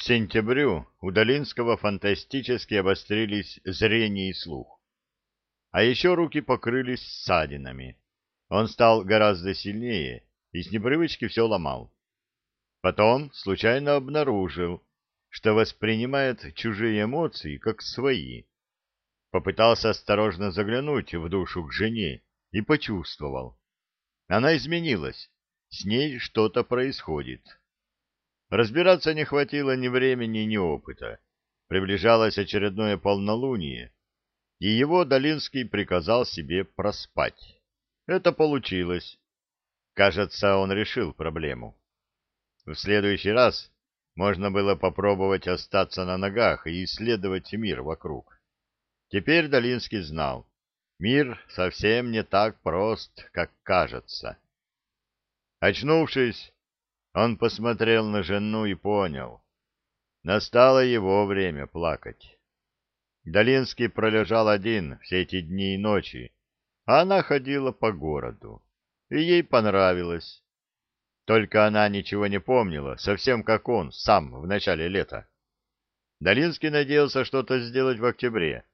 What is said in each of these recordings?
К сентябрю у Долинского фантастически обострились зрение и слух. А еще руки покрылись ссадинами. Он стал гораздо сильнее и с непривычки все ломал. Потом случайно обнаружил, что воспринимает чужие эмоции как свои. Попытался осторожно заглянуть в душу к жене и почувствовал. Она изменилась, с ней что-то происходит. Разбираться не хватило ни времени, ни опыта. Приближалось очередное полнолуние, и его Долинский приказал себе проспать. Это получилось. Кажется, он решил проблему. В следующий раз можно было попробовать остаться на ногах и исследовать мир вокруг. Теперь Долинский знал, мир совсем не так прост, как кажется. Очнувшись, он посмотрел на жену и понял. Настало его время плакать. Долинский пролежал один все эти дни и ночи, а она ходила по городу. И ей понравилось. Только она ничего не помнила, совсем как он, сам, в начале лета. Долинский надеялся что-то сделать в октябре,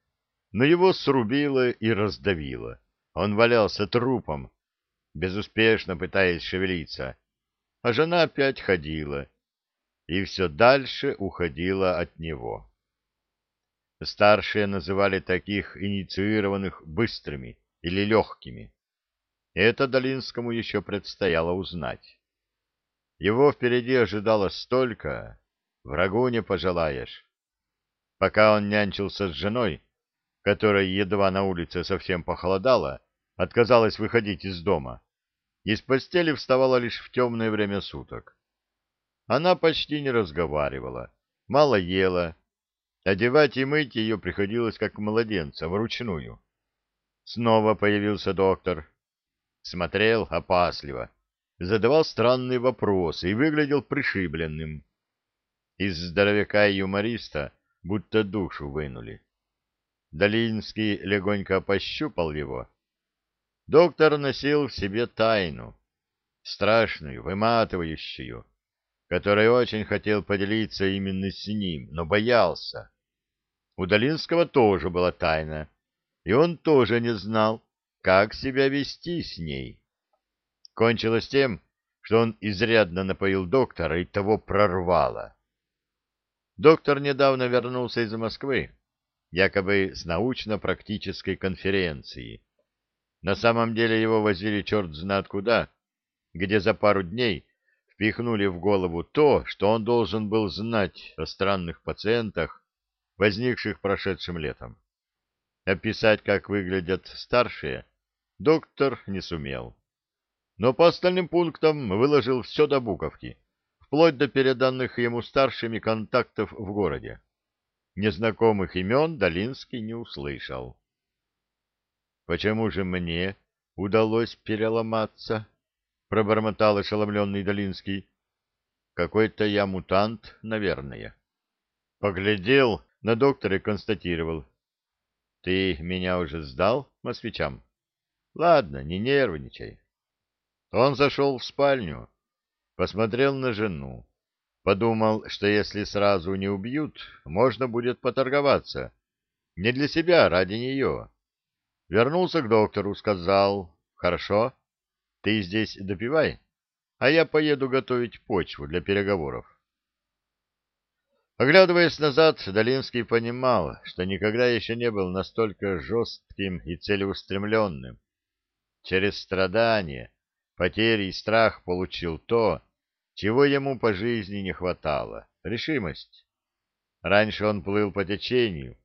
но его срубило и раздавило. Он валялся трупом, безуспешно пытаясь шевелиться, а жена опять ходила и все дальше уходила от него. Старшие называли таких инициированных быстрыми или легкими. Это Долинскому еще предстояло узнать. Его впереди ожидало столько, врагу не пожелаешь. Пока он нянчился с женой, которая едва на улице совсем похолодала, отказалась выходить из дома, из постели вставала лишь в темное время суток. Она почти не разговаривала, мало ела, Одевать и мыть ее приходилось как младенца, вручную. Снова появился доктор. Смотрел опасливо, задавал странные вопросы и выглядел пришибленным. Из здоровяка и юмориста будто душу вынули. Долинский легонько пощупал его. Доктор носил в себе тайну, страшную, выматывающую, которой очень хотел поделиться именно с ним, но боялся. У Долинского тоже была тайна, и он тоже не знал, как себя вести с ней. Кончилось тем, что он изрядно напоил доктора и того прорвало. Доктор недавно вернулся из Москвы, якобы с научно-практической конференции. На самом деле его возили черт знает куда, где за пару дней впихнули в голову то, что он должен был знать о странных пациентах, возникших прошедшим летом. Описать, как выглядят старшие, доктор не сумел. Но по остальным пунктам выложил все до буковки, вплоть до переданных ему старшими контактов в городе. Незнакомых имен Долинский не услышал. «Почему же мне удалось переломаться?» — пробормотал ошеломленный Долинский. «Какой-то я мутант, наверное». Поглядел на доктора констатировал. — Ты меня уже сдал, москвичам? — Ладно, не нервничай. Он зашел в спальню, посмотрел на жену, подумал, что если сразу не убьют, можно будет поторговаться. Не для себя, а ради нее. Вернулся к доктору, сказал, «Хорошо, ты здесь допивай, а я поеду готовить почву для переговоров». Оглядываясь назад, Долинский понимал, что никогда еще не был настолько жестким и целеустремленным. Через страдания, потери и страх получил то, чего ему по жизни не хватало — решимость. Раньше он плыл по течению,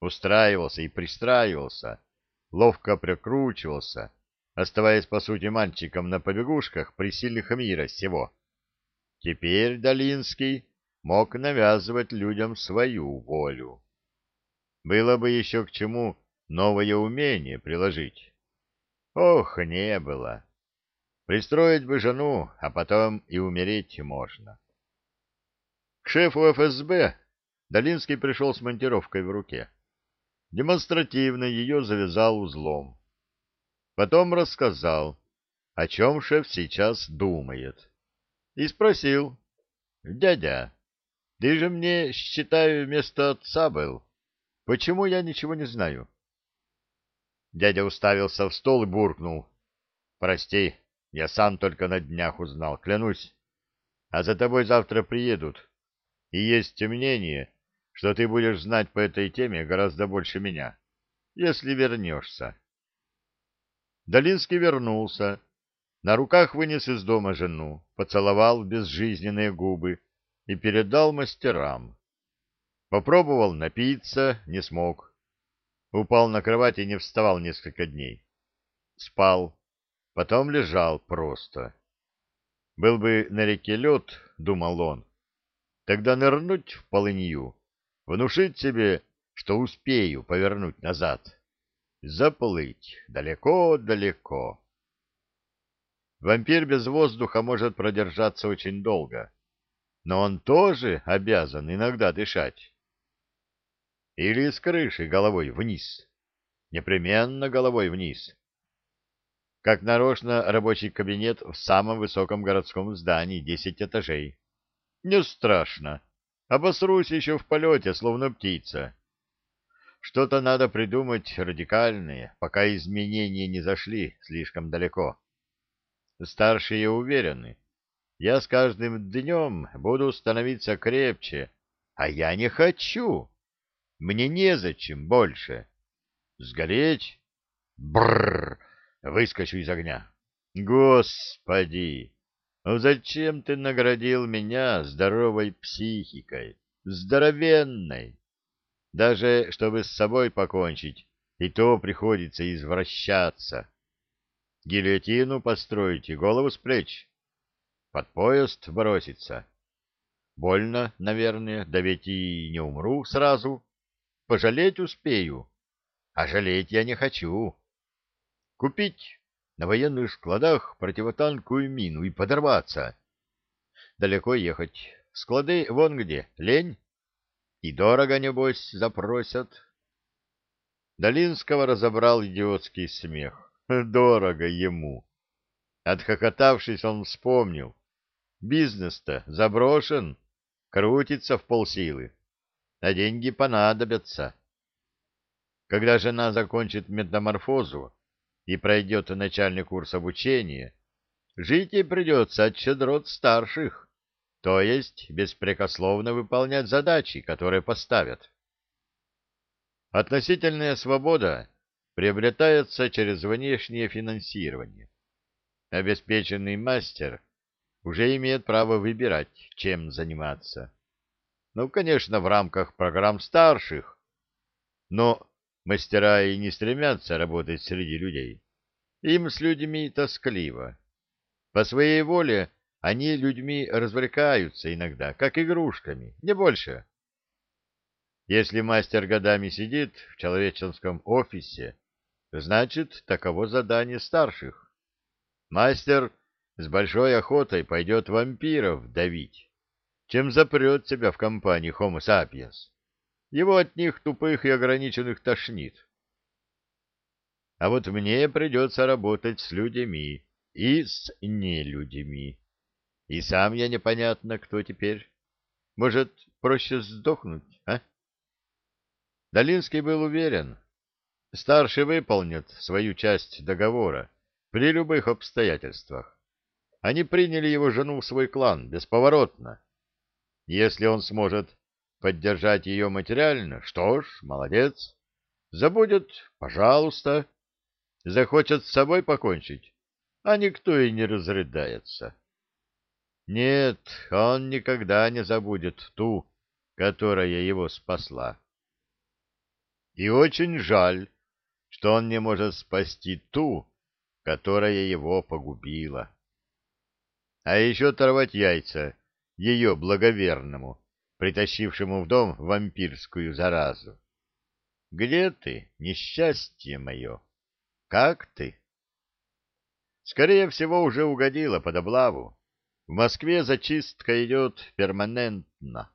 устраивался и пристраивался, ловко прикручивался, оставаясь, по сути, мальчиком на побегушках при сильных мира сего. Теперь Долинский мог навязывать людям свою волю. Было бы еще к чему новое умение приложить. Ох, не было. Пристроить бы жену, а потом и умереть можно. К шефу ФСБ Долинский пришел с монтировкой в руке. Демонстративно ее завязал узлом. Потом рассказал, о чем шеф сейчас думает. И спросил, «Дядя, Ты же мне, считаю, вместо отца был. Почему я ничего не знаю? Дядя уставился в стол и буркнул. Прости, я сам только на днях узнал, клянусь. А за тобой завтра приедут. И есть мнение, что ты будешь знать по этой теме гораздо больше меня, если вернешься. Долинский вернулся. На руках вынес из дома жену, поцеловал безжизненные губы и передал мастерам. Попробовал напиться, не смог. Упал на кровать и не вставал несколько дней. Спал, потом лежал просто. Был бы на реке лед, думал он, тогда нырнуть в полынью, внушить себе, что успею повернуть назад, заплыть далеко-далеко. Вампир без воздуха может продержаться очень долго, но он тоже обязан иногда дышать. Или с крыши головой вниз, непременно головой вниз. Как нарочно рабочий кабинет в самом высоком городском здании, десять этажей. Не страшно. Обосрусь еще в полете, словно птица. Что-то надо придумать радикальное, пока изменения не зашли слишком далеко. Старшие уверены, я с каждым днем буду становиться крепче, а я не хочу. Мне незачем больше. Сгореть? Бррр! Выскочу из огня. Господи! Ну зачем ты наградил меня здоровой психикой? Здоровенной! Даже чтобы с собой покончить, и то приходится извращаться. Гильотину построить и голову с плеч. Под поезд броситься. Больно, наверное, да ведь и не умру сразу. Пожалеть успею, а жалеть я не хочу. Купить на военных складах противотанковую мину и подорваться. Далеко ехать. Склады вон где, лень. И дорого, небось, запросят. Долинского разобрал идиотский смех. Дорого ему. Отхохотавшись, он вспомнил. Бизнес-то заброшен, крутится в полсилы, а деньги понадобятся. Когда жена закончит метаморфозу и пройдет начальный курс обучения, жить ей придется от щедрот старших, то есть беспрекословно выполнять задачи, которые поставят. Относительная свобода приобретается через внешнее финансирование. Обеспеченный мастер уже имеет право выбирать, чем заниматься. Ну, конечно, в рамках программ старших, но мастера и не стремятся работать среди людей. Им с людьми тоскливо. По своей воле они людьми развлекаются иногда, как игрушками, не больше. Если мастер годами сидит в человеческом офисе, значит, таково задание старших. Мастер с большой охотой пойдет вампиров давить, чем запрет себя в компании Homo sapiens. Его от них тупых и ограниченных тошнит. А вот мне придется работать с людьми и с нелюдьми. И сам я непонятно, кто теперь. Может, проще сдохнуть, а? Долинский был уверен. Старший выполнит свою часть договора при любых обстоятельствах. Они приняли его жену в свой клан бесповоротно. Если он сможет поддержать ее материально, что ж, молодец. Забудет, пожалуйста. Захочет с собой покончить, а никто и не разрыдается. Нет, он никогда не забудет ту, которая его спасла. И очень жаль, что он не может спасти ту, которая его погубила. А еще оторвать яйца ее благоверному, притащившему в дом вампирскую заразу. Где ты, несчастье мое? Как ты? Скорее всего, уже угодила под облаву. В Москве зачистка идет перманентно,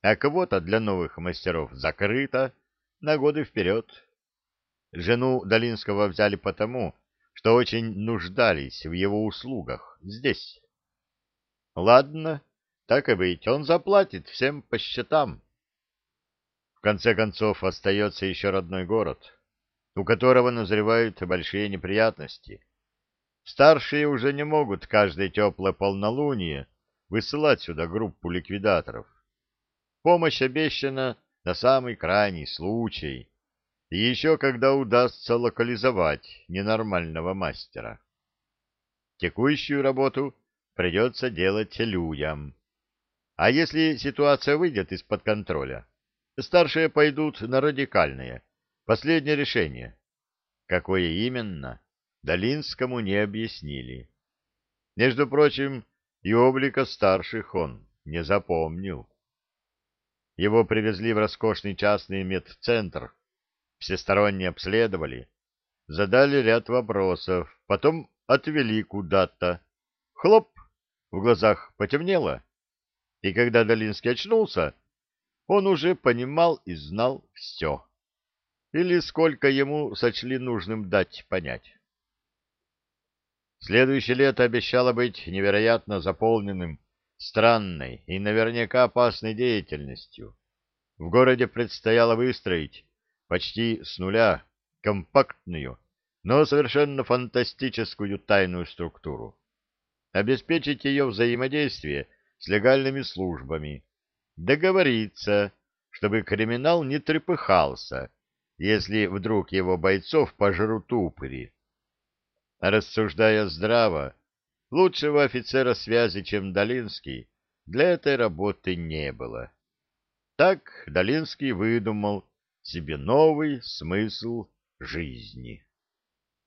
а кого-то для новых мастеров закрыто на годы вперед. Жену Долинского взяли потому, что очень нуждались в его услугах здесь. Ладно, так и быть, он заплатит всем по счетам. В конце концов, остается еще родной город, у которого назревают большие неприятности. Старшие уже не могут каждое теплое полнолуние высылать сюда группу ликвидаторов. Помощь обещана на самый крайний случай, и еще когда удастся локализовать ненормального мастера. Текущую работу придется делать людям. А если ситуация выйдет из-под контроля, старшие пойдут на радикальное, последнее решение. Какое именно, Долинскому не объяснили. Между прочим, и облика старших он не запомнил. Его привезли в роскошный частный медцентр, всесторонне обследовали, задали ряд вопросов, потом отвели куда-то. Хлоп! В глазах потемнело, и когда Долинский очнулся, он уже понимал и знал все. Или сколько ему сочли нужным дать понять. Следующее лето обещало быть невероятно заполненным странной и наверняка опасной деятельностью. В городе предстояло выстроить почти с нуля компактную, но совершенно фантастическую тайную структуру, обеспечить ее взаимодействие с легальными службами, договориться, чтобы криминал не трепыхался, если вдруг его бойцов пожрут упыри. Рассуждая здраво, лучшего офицера связи, чем Долинский, для этой работы не было. Так Долинский выдумал себе новый смысл жизни.